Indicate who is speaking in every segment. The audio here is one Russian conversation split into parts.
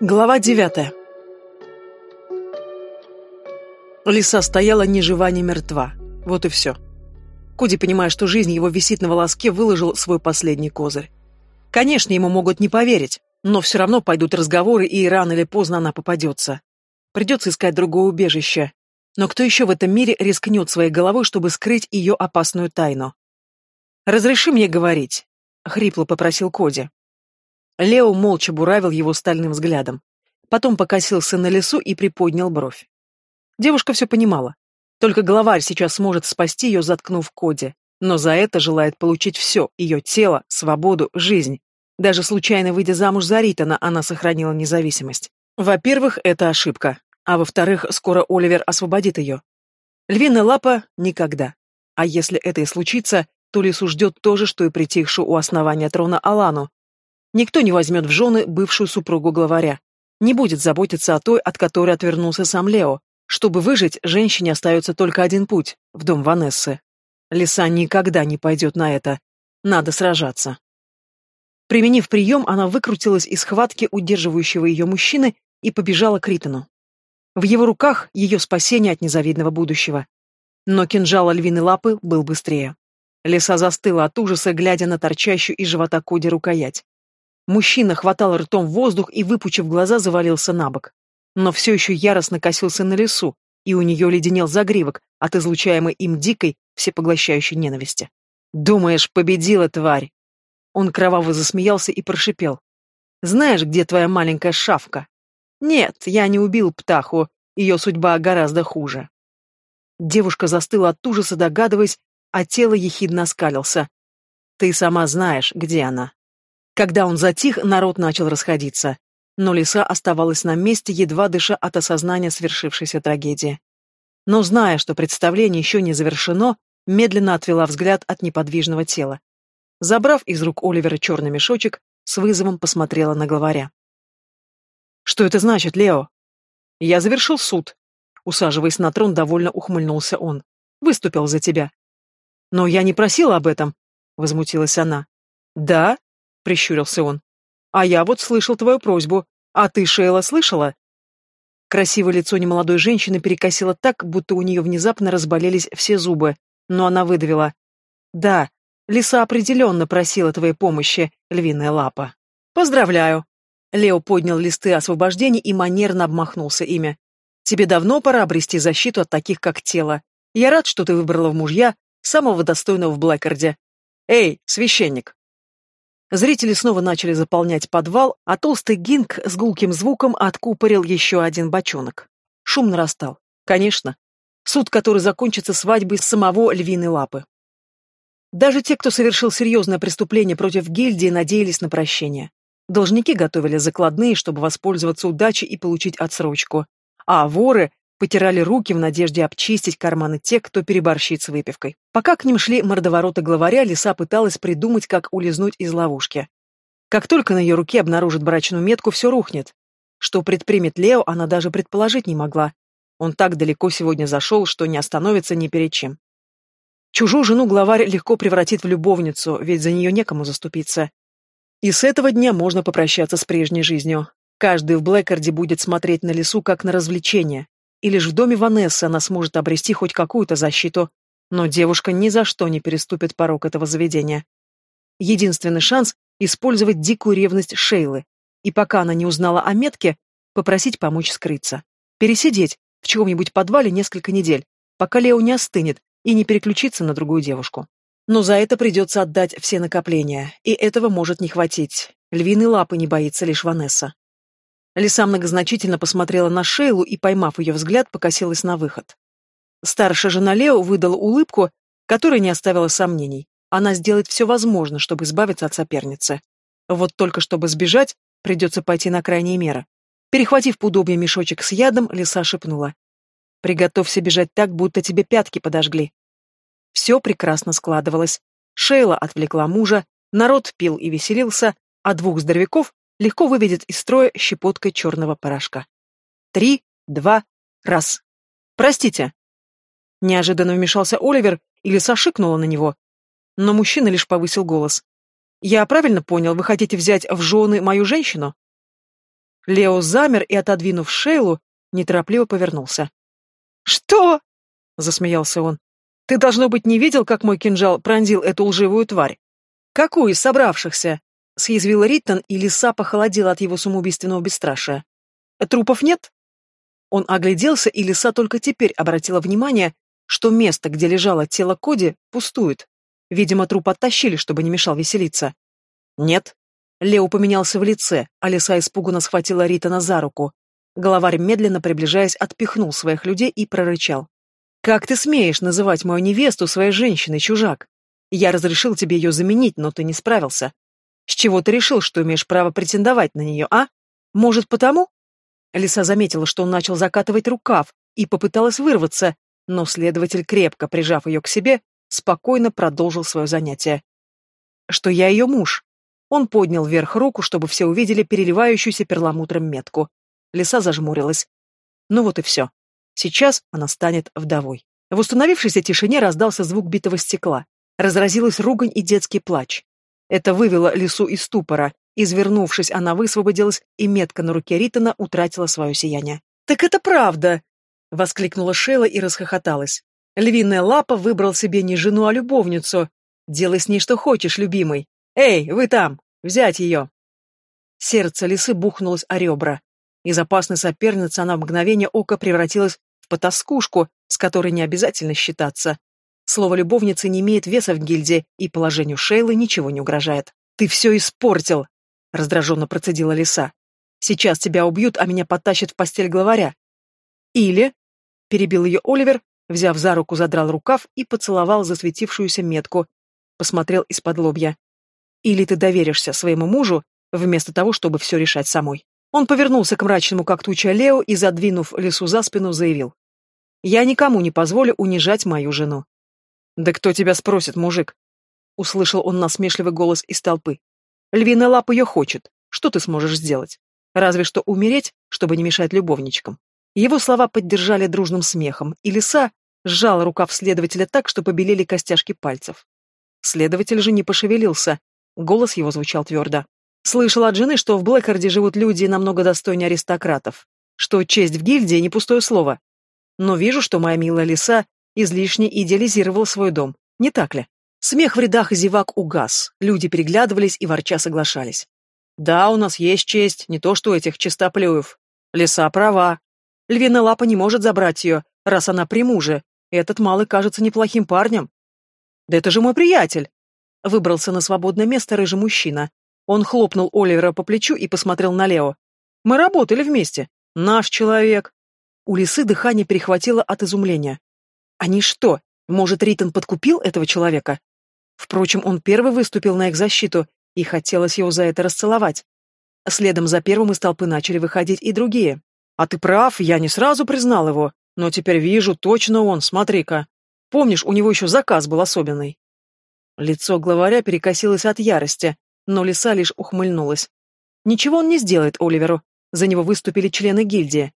Speaker 1: Глава девятая. Лиса стояла ни жива, ни мертва. Вот и все. Коди, понимая, что жизнь его висит на волоске, выложил свой последний козырь. Конечно, ему могут не поверить, но все равно пойдут разговоры, и рано или поздно она попадется. Придется искать другое убежище. Но кто еще в этом мире рискнет своей головой, чтобы скрыть ее опасную тайну? «Разреши мне говорить», — хрипло попросил Коди. Лео молча буравил его стальным взглядом. Потом покосился на лесу и приподнял бровь. Девушка все понимала. Только главарь сейчас сможет спасти ее, заткнув Коди. Но за это желает получить все — ее тело, свободу, жизнь. Даже случайно выйдя замуж за Ритана, она сохранила независимость. Во-первых, это ошибка. А во-вторых, скоро Оливер освободит ее. Львиная лапа — никогда. А если это и случится, то лесу ждет то же, что и притихшую у основания трона Алану, Никто не возьмет в жены бывшую супругу главаря. Не будет заботиться о той, от которой отвернулся сам Лео. Чтобы выжить, женщине остается только один путь — в дом Ванессы. Лиса никогда не пойдет на это. Надо сражаться. Применив прием, она выкрутилась из схватки удерживающего ее мужчины и побежала к Ритону. В его руках ее спасение от незавидного будущего. Но кинжал львиной лапы был быстрее. Лиса застыла от ужаса, глядя на торчащую из живота Коди рукоять. Мужчина хватал ртом воздух и, выпучив глаза, завалился на бок. Но все еще яростно косился на лесу, и у нее леденел загривок от излучаемой им дикой, всепоглощающей ненависти. «Думаешь, победила, тварь?» Он кроваво засмеялся и прошипел. «Знаешь, где твоя маленькая шавка?» «Нет, я не убил птаху, ее судьба гораздо хуже». Девушка застыла от ужаса, догадываясь, а тело ехидно оскалился. «Ты сама знаешь, где она». Когда он затих, народ начал расходиться. Но лиса оставалась на месте, едва дыша от осознания свершившейся трагедии. Но, зная, что представление еще не завершено, медленно отвела взгляд от неподвижного тела. Забрав из рук Оливера черный мешочек, с вызовом посмотрела на главаря. «Что это значит, Лео?» «Я завершил суд», — усаживаясь на трон, довольно ухмыльнулся он. «Выступил за тебя». «Но я не просила об этом», — возмутилась она. «Да?» — прищурился он. «А я вот слышал твою просьбу. А ты, Шейла, слышала?» Красивое лицо немолодой женщины перекосило так, будто у нее внезапно разболелись все зубы, но она выдавила. «Да, лиса определенно просила твоей помощи, львиная лапа». «Поздравляю!» Лео поднял листы освобождения и манерно обмахнулся ими. «Тебе давно пора обрести защиту от таких, как тело. Я рад, что ты выбрала в мужья самого достойного в Блэкарде. Эй, священник!» Зрители снова начали заполнять подвал, а толстый гинг с гулким звуком откупорил еще один бочонок. Шум нарастал. Конечно. Суд, который закончится свадьбой самого львиной лапы. Даже те, кто совершил серьезное преступление против гильдии, надеялись на прощение. Должники готовили закладные, чтобы воспользоваться удачей и получить отсрочку. А воры потирали руки в надежде обчистить карманы тех, кто переборщит с выпивкой. Пока к ним шли мордовороты главаря, лиса пыталась придумать, как улизнуть из ловушки. Как только на ее руке обнаружит брачную метку, все рухнет. Что предпримет Лео, она даже предположить не могла. Он так далеко сегодня зашел, что не остановится ни перед чем. Чужую жену главарь легко превратит в любовницу, ведь за нее некому заступиться. И с этого дня можно попрощаться с прежней жизнью. Каждый в Блэкарде будет смотреть на лесу как на развлечение, и лишь в доме Ванессы она сможет обрести хоть какую-то защиту, но девушка ни за что не переступит порог этого заведения. Единственный шанс — использовать дикую ревность Шейлы, и пока она не узнала о метке, попросить помочь скрыться. Пересидеть в чьем-нибудь подвале несколько недель, пока Лео не остынет и не переключится на другую девушку. Но за это придется отдать все накопления, и этого может не хватить. Львиной лапы не боится лишь Ванесса. Лиса многозначительно посмотрела на Шейлу и, поймав ее взгляд, покосилась на выход. Старшая жена Лео выдала улыбку, которая не оставила сомнений. Она сделает все возможное, чтобы избавиться от соперницы. Вот только чтобы сбежать, придется пойти на крайние меры. Перехватив поудобнее мешочек с ядом, лиса шепнула. «Приготовься бежать так, будто тебе пятки подожгли». Все прекрасно складывалось. Шейла отвлекла мужа, народ пил и веселился, а двух здоровяков легко выведет из строя щепоткой черного порошка. Три, два, раз. Простите. Неожиданно вмешался Оливер, и лиса шикнула на него. Но мужчина лишь повысил голос. «Я правильно понял, вы хотите взять в жены мою женщину?» Лео замер и, отодвинув Шейлу, неторопливо повернулся. «Что?» — засмеялся он. «Ты, должно быть, не видел, как мой кинжал пронзил эту лживую тварь?» «Какую из собравшихся?» — съязвил Риттон, и лиса похолодела от его самоубийственного бесстрашия. «Трупов нет?» Он огляделся, и лиса только теперь обратила внимание, что место, где лежало тело Коди, пустует. Видимо, труп оттащили, чтобы не мешал веселиться. «Нет». Лео поменялся в лице, а лиса испуганно схватила Ритана за руку. Главарь, медленно приближаясь, отпихнул своих людей и прорычал. «Как ты смеешь называть мою невесту своей женщиной, чужак? Я разрешил тебе ее заменить, но ты не справился. С чего ты решил, что имеешь право претендовать на нее, а? Может, потому?» Лиса заметила, что он начал закатывать рукав, и попыталась вырваться, но следователь, крепко прижав ее к себе, спокойно продолжил свое занятие. «Что я ее муж?» Он поднял вверх руку, чтобы все увидели переливающуюся перламутром метку. Лиса зажмурилась. Ну вот и все. Сейчас она станет вдовой. В установившейся тишине раздался звук битого стекла. Разразилась ругань и детский плач. Это вывело лису из ступора. Извернувшись, она высвободилась, и метка на руке Ритона утратила свое сияние. «Так это правда!» — воскликнула Шейла и расхохоталась. Львиная лапа выбрал себе не жену, а любовницу. Делай с ней что хочешь, любимый. Эй, вы там! Взять ее!» Сердце лисы бухнулось о ребра. Из опасной соперницы она в мгновение ока превратилась в потаскушку, с которой не обязательно считаться. Слово любовницы не имеет веса в гильдии, и положению Шейлы ничего не угрожает. «Ты все испортил!» — раздраженно процедила лиса. «Сейчас тебя убьют, а меня потащат в постель главаря». «Или...» — перебил ее Оливер, Взяв за руку, задрал рукав и поцеловал засветившуюся метку. Посмотрел из-под лобья. «Или ты доверишься своему мужу, вместо того, чтобы все решать самой». Он повернулся к мрачному, как туча Лео, и, задвинув лесу за спину, заявил. «Я никому не позволю унижать мою жену». «Да кто тебя спросит, мужик?» Услышал он насмешливый голос из толпы. «Львиная лапа ее хочет. Что ты сможешь сделать? Разве что умереть, чтобы не мешать любовничкам». Его слова поддержали дружным смехом, и лиса сжала рукав следователя так, что побелели костяшки пальцев. Следователь же не пошевелился, голос его звучал твердо. Слышал от жены, что в Блэкарде живут люди намного достойнее аристократов, что честь в гильдии не пустое слово. Но вижу, что моя милая лиса излишне идеализировала свой дом, не так ли? Смех в рядах зевак угас, люди переглядывались и ворча соглашались. Да, у нас есть честь, не то что этих чистоплюев. Лиса права, Львиная лапа не может забрать ее, раз она при муже. Этот малый кажется неплохим парнем. Да это же мой приятель. Выбрался на свободное место рыжий мужчина. Он хлопнул Оливера по плечу и посмотрел на Лео. Мы работали вместе. Наш человек. У лисы дыхание перехватило от изумления. Они что, может, Ритон подкупил этого человека? Впрочем, он первый выступил на их защиту, и хотелось его за это расцеловать. Следом за первым из толпы начали выходить и другие. А ты прав, я не сразу признал его, но теперь вижу, точно он, смотри-ка. Помнишь, у него еще заказ был особенный. Лицо главаря перекосилось от ярости, но лиса лишь ухмыльнулась. Ничего он не сделает Оливеру, за него выступили члены гильдии.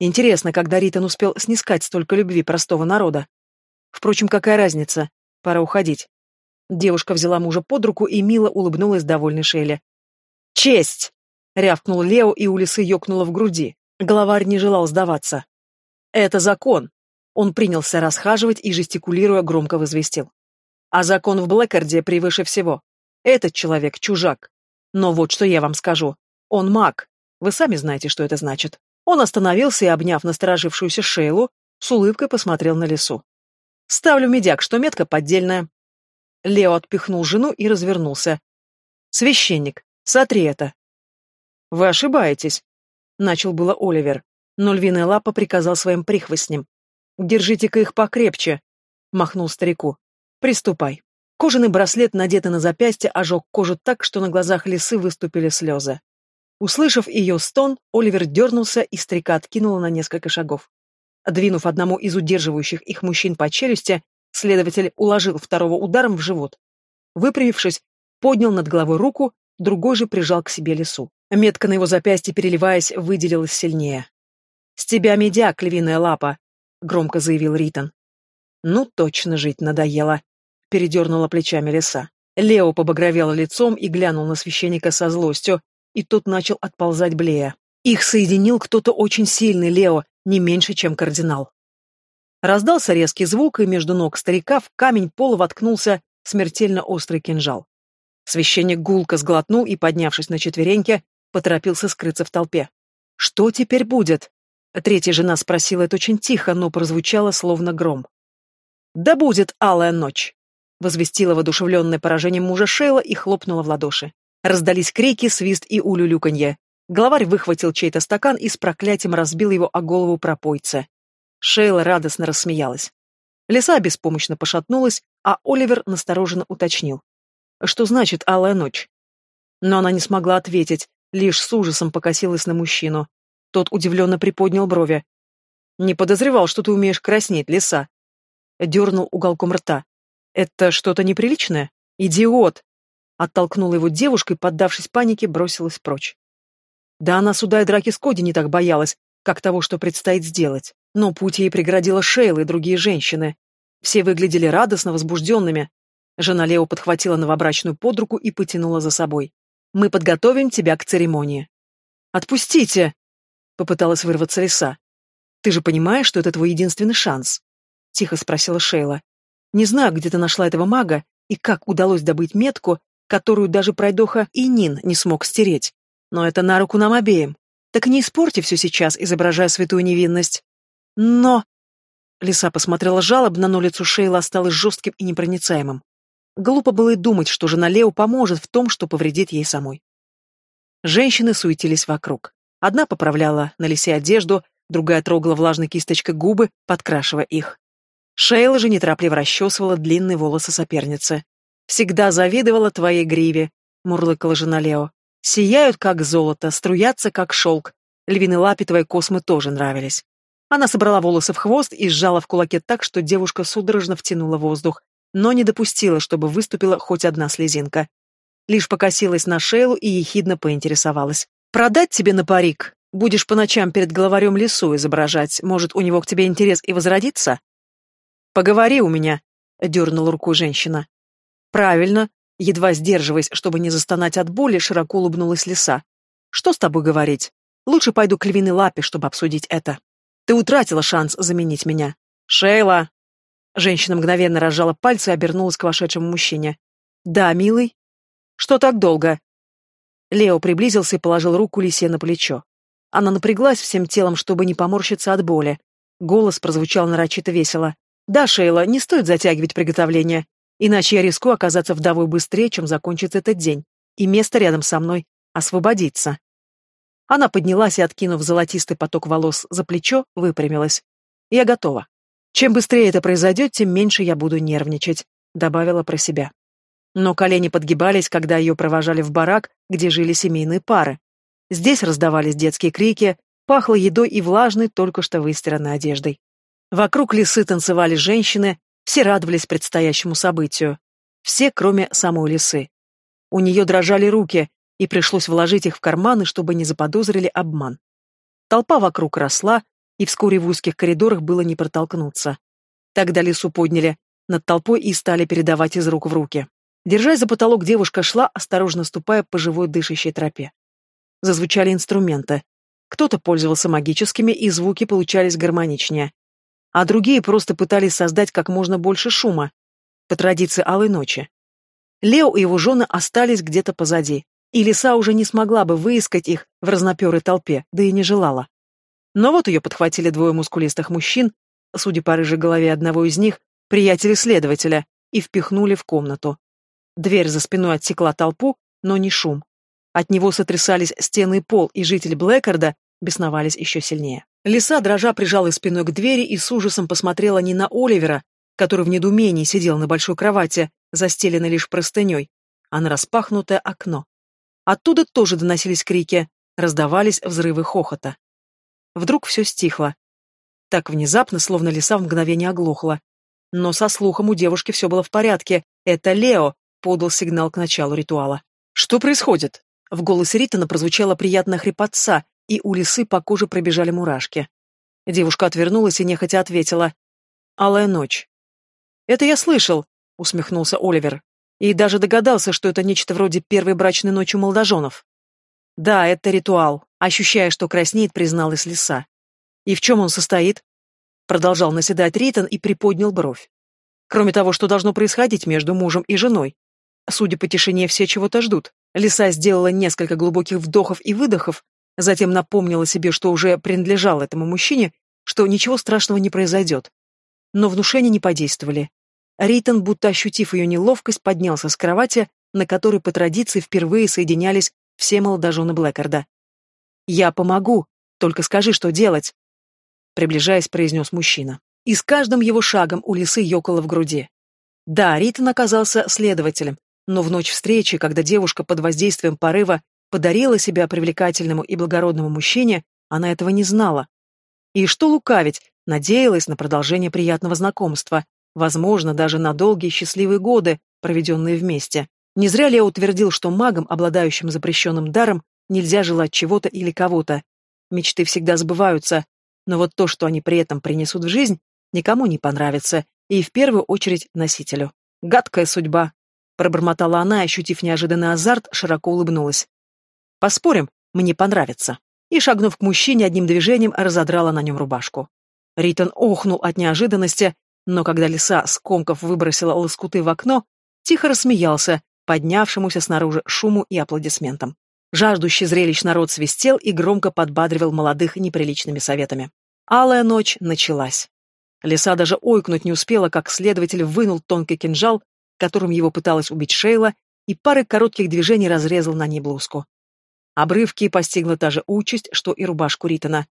Speaker 1: Интересно, когда Ритон успел снискать столько любви простого народа. Впрочем, какая разница? Пора уходить. Девушка взяла мужа под руку и мило улыбнулась довольной Шейле. «Честь!» — рявкнул Лео, и у лисы ёкнуло в груди. Главарь не желал сдаваться. «Это закон!» Он принялся расхаживать и, жестикулируя, громко возвестил. «А закон в Блэкарде превыше всего. Этот человек — чужак. Но вот что я вам скажу. Он маг. Вы сами знаете, что это значит». Он остановился и, обняв насторожившуюся Шейлу, с улыбкой посмотрел на лесу. «Ставлю медяк, что метка поддельная». Лео отпихнул жену и развернулся. «Священник, сотри это». «Вы ошибаетесь», Начал было Оливер, но львиная лапа приказал своим прихвостням. «Держите-ка их покрепче», — махнул старику. «Приступай». Кожаный браслет, надетый на запястье, ожег кожу так, что на глазах лисы выступили слезы. Услышав ее стон, Оливер дернулся, и старика откинуло на несколько шагов. Двинув одному из удерживающих их мужчин по челюсти, следователь уложил второго ударом в живот. Выпрямившись, поднял над головой руку, другой же прижал к себе лису. Метка на его запястье, переливаясь, выделилась сильнее. «С тебя медяк, львиная лапа!» — громко заявил Ритон. «Ну, точно жить надоело!» — передернула плечами лиса. Лео побагровел лицом и глянул на священника со злостью, и тот начал отползать блея. Их соединил кто-то очень сильный, Лео, не меньше, чем кардинал. Раздался резкий звук, и между ног старика в камень пола воткнулся смертельно острый кинжал. Священник гулко сглотнул и, поднявшись на четвереньки, поторопился скрыться в толпе. «Что теперь будет?» Третья жена спросила это очень тихо, но прозвучало словно гром. «Да будет алая ночь!» возвестила воодушевленное поражением мужа Шейла и хлопнула в ладоши. Раздались крики, свист и улюлюканье. Главарь выхватил чей-то стакан и с проклятием разбил его о голову пропойца. Шейла радостно рассмеялась. Лиса беспомощно пошатнулась, а Оливер настороженно уточнил. Что значит «алая ночь»? Но она не смогла ответить, лишь с ужасом покосилась на мужчину. Тот удивленно приподнял брови. «Не подозревал, что ты умеешь краснеть, лиса». Дернул уголком рта. «Это что-то неприличное? Идиот!» Оттолкнула его девушка и, поддавшись панике, бросилась прочь. Да она суда и драки с Коди не так боялась, как того, что предстоит сделать. Но путь ей преградила Шейла и другие женщины. Все выглядели радостно, возбужденными. Жена Лео подхватила новобрачную под руку и потянула за собой. «Мы подготовим тебя к церемонии». «Отпустите!» — попыталась вырваться лиса. «Ты же понимаешь, что это твой единственный шанс?» — тихо спросила Шейла. «Не знаю, где ты нашла этого мага и как удалось добыть метку, которую даже пройдоха и Нин не смог стереть. Но это на руку нам обеим. Так не испорти все сейчас, изображая святую невинность. Но... Лиса посмотрела жалобно, но лицо Шейла осталось жестким и непроницаемым. Глупо было и думать, что жена Лео поможет в том, что повредит ей самой. Женщины суетились вокруг. Одна поправляла на лисе одежду, другая трогала влажной кисточкой губы, подкрашивая их. Шейла же неторопливо расчесывала длинные волосы соперницы. «Всегда завидовала твоей гриве», — мурлыкала жена Лео. «Сияют, как золото, струятся, как шелк. Львиной лапе твои космы тоже нравились». Она собрала волосы в хвост и сжала в кулаке так, что девушка судорожно втянула воздух, но не допустила, чтобы выступила хоть одна слезинка. Лишь покосилась на Шейлу и ехидно поинтересовалась. «Продать тебе на парик? Будешь по ночам перед главарем лесу изображать. Может, у него к тебе интерес и возродится?» «Поговори у меня», — дернула рукой женщина. «Правильно», — едва сдерживаясь, чтобы не застонать от боли, широко улыбнулась лиса. «Что с тобой говорить? Лучше пойду к львиной лапе, чтобы обсудить это. Ты утратила шанс заменить меня. Шейла!» Женщина мгновенно разжала пальцы и обернулась к вошедшему мужчине. «Да, милый?» «Что так долго?» Лео приблизился и положил руку Лисе на плечо. Она напряглась всем телом, чтобы не поморщиться от боли. Голос прозвучал нарочито весело. «Да, Шейла, не стоит затягивать приготовление. Иначе я рискую оказаться вдовой быстрее, чем закончится этот день, и место рядом со мной освободится. Она поднялась и, откинув золотистый поток волос за плечо, выпрямилась. «Я готова. Чем быстрее это произойдет, тем меньше я буду нервничать», — добавила про себя. Но колени подгибались, когда ее провожали в барак, где жили семейные пары. Здесь раздавались детские крики, пахло едой и влажной, только что выстиранной одеждой. Вокруг лесы танцевали женщины, все радовались предстоящему событию. Все, кроме самой лисы. У нее дрожали руки, и пришлось вложить их в карманы, чтобы не заподозрили обман. Толпа вокруг росла, и вскоре в узких коридорах было не протолкнуться. Тогда лису подняли над толпой и стали передавать из рук в руки. Держась за потолок, девушка шла, осторожно ступая по живой дышащей тропе. Зазвучали инструменты. Кто-то пользовался магическими, и звуки получались гармоничнее а другие просто пытались создать как можно больше шума, по традиции Алой Ночи. Лео и его жены остались где-то позади, и лиса уже не смогла бы выискать их в разноперой толпе, да и не желала. Но вот ее подхватили двое мускулистых мужчин, судя по рыжей голове одного из них, приятели следователя, и впихнули в комнату. Дверь за спиной отсекла толпу, но не шум. От него сотрясались стены и пол, и жители Блэкарда бесновались еще сильнее. Лиса, дрожа, прижала спиной к двери и с ужасом посмотрела не на Оливера, который в недоумении сидел на большой кровати, застеленной лишь простыней, а на распахнутое окно. Оттуда тоже доносились крики, раздавались взрывы хохота. Вдруг все стихло. Так внезапно, словно лиса в мгновение оглохла. Но со слухом у девушки все было в порядке. Это Лео подал сигнал к началу ритуала. «Что происходит?» В голосе Ритана прозвучала приятная хрипотца, и у лисы по коже пробежали мурашки. Девушка отвернулась и нехотя ответила. «Алая ночь». «Это я слышал», — усмехнулся Оливер. «И даже догадался, что это нечто вроде первой брачной ночи молодоженов». Да, это ритуал, ощущая, что краснеет, призналась лиса. И в чем он состоит? Продолжал наседать Ритон и приподнял бровь. Кроме того, что должно происходить между мужем и женой. Судя по тишине, все чего-то ждут. Лиса сделала несколько глубоких вдохов и выдохов, затем напомнила себе, что уже принадлежал этому мужчине, что ничего страшного не произойдет. Но внушения не подействовали. Рейтон, будто ощутив ее неловкость, поднялся с кровати, на которой по традиции впервые соединялись все молодожены Блэкарда. «Я помогу, только скажи, что делать», — приближаясь, произнес мужчина. И с каждым его шагом у лисы ёкало в груди. Да, Ритон оказался следователем, но в ночь встречи, когда девушка под воздействием порыва подарила себя привлекательному и благородному мужчине, она этого не знала. И что лукавить, надеялась на продолжение приятного знакомства, возможно, даже на долгие счастливые годы, проведенные вместе. Не зря Лео утвердил, что магам, обладающим запрещенным даром, нельзя желать чего-то или кого-то. Мечты всегда сбываются, но вот то, что они при этом принесут в жизнь, никому не понравится, и в первую очередь носителю. Гадкая судьба. Пробормотала она, ощутив неожиданный азарт, широко улыбнулась. Поспорим, мне понравится. И, шагнув к мужчине, одним движением разодрала на нем рубашку. Ритон охнул от неожиданности, но когда лиса скомков выбросила лоскуты в окно, тихо рассмеялся, поднявшемуся снаружи шуму и аплодисментам. Жаждущий зрелищ народ свистел и громко подбадривал молодых неприличными советами. Алая ночь началась. Лиса даже ойкнуть не успела, как следователь вынул тонкий кинжал, которым его пыталась убить Шейла, и парой коротких движений разрезал на ней блузку. Обрывки постигла та же участь, что и рубашку Ритона.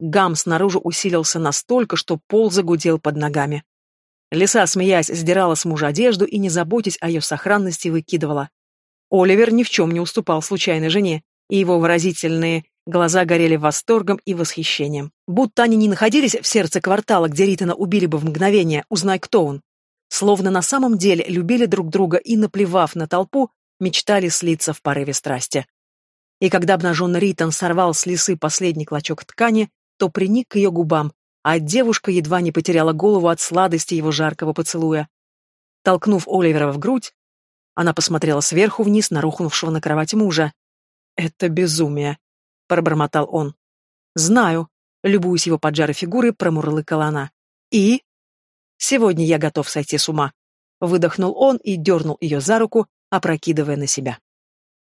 Speaker 1: Гам снаружи усилился настолько, что пол загудел под ногами. Лиса, смеясь, сдирала с мужа одежду и, не заботясь о ее сохранности, выкидывала. Оливер ни в чем не уступал случайной жене, и его выразительные глаза горели восторгом и восхищением. Будто они не находились в сердце квартала, где Ритона убили бы в мгновение, узнай, кто он. Словно на самом деле любили друг друга и, наплевав на толпу, мечтали слиться в порыве страсти. И когда обнаженный Ритон сорвал с лисы последний клочок ткани, то приник к ее губам, а девушка едва не потеряла голову от сладости его жаркого поцелуя. Толкнув Оливера в грудь, она посмотрела сверху вниз на рухнувшего на кровать мужа. «Это безумие», — пробормотал он. «Знаю», — любуясь его поджарой фигурой, промурлыкала она. «И?» «Сегодня я готов сойти с ума», — выдохнул он и дернул ее за руку, опрокидывая на себя.